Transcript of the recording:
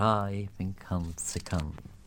arrive in consequence.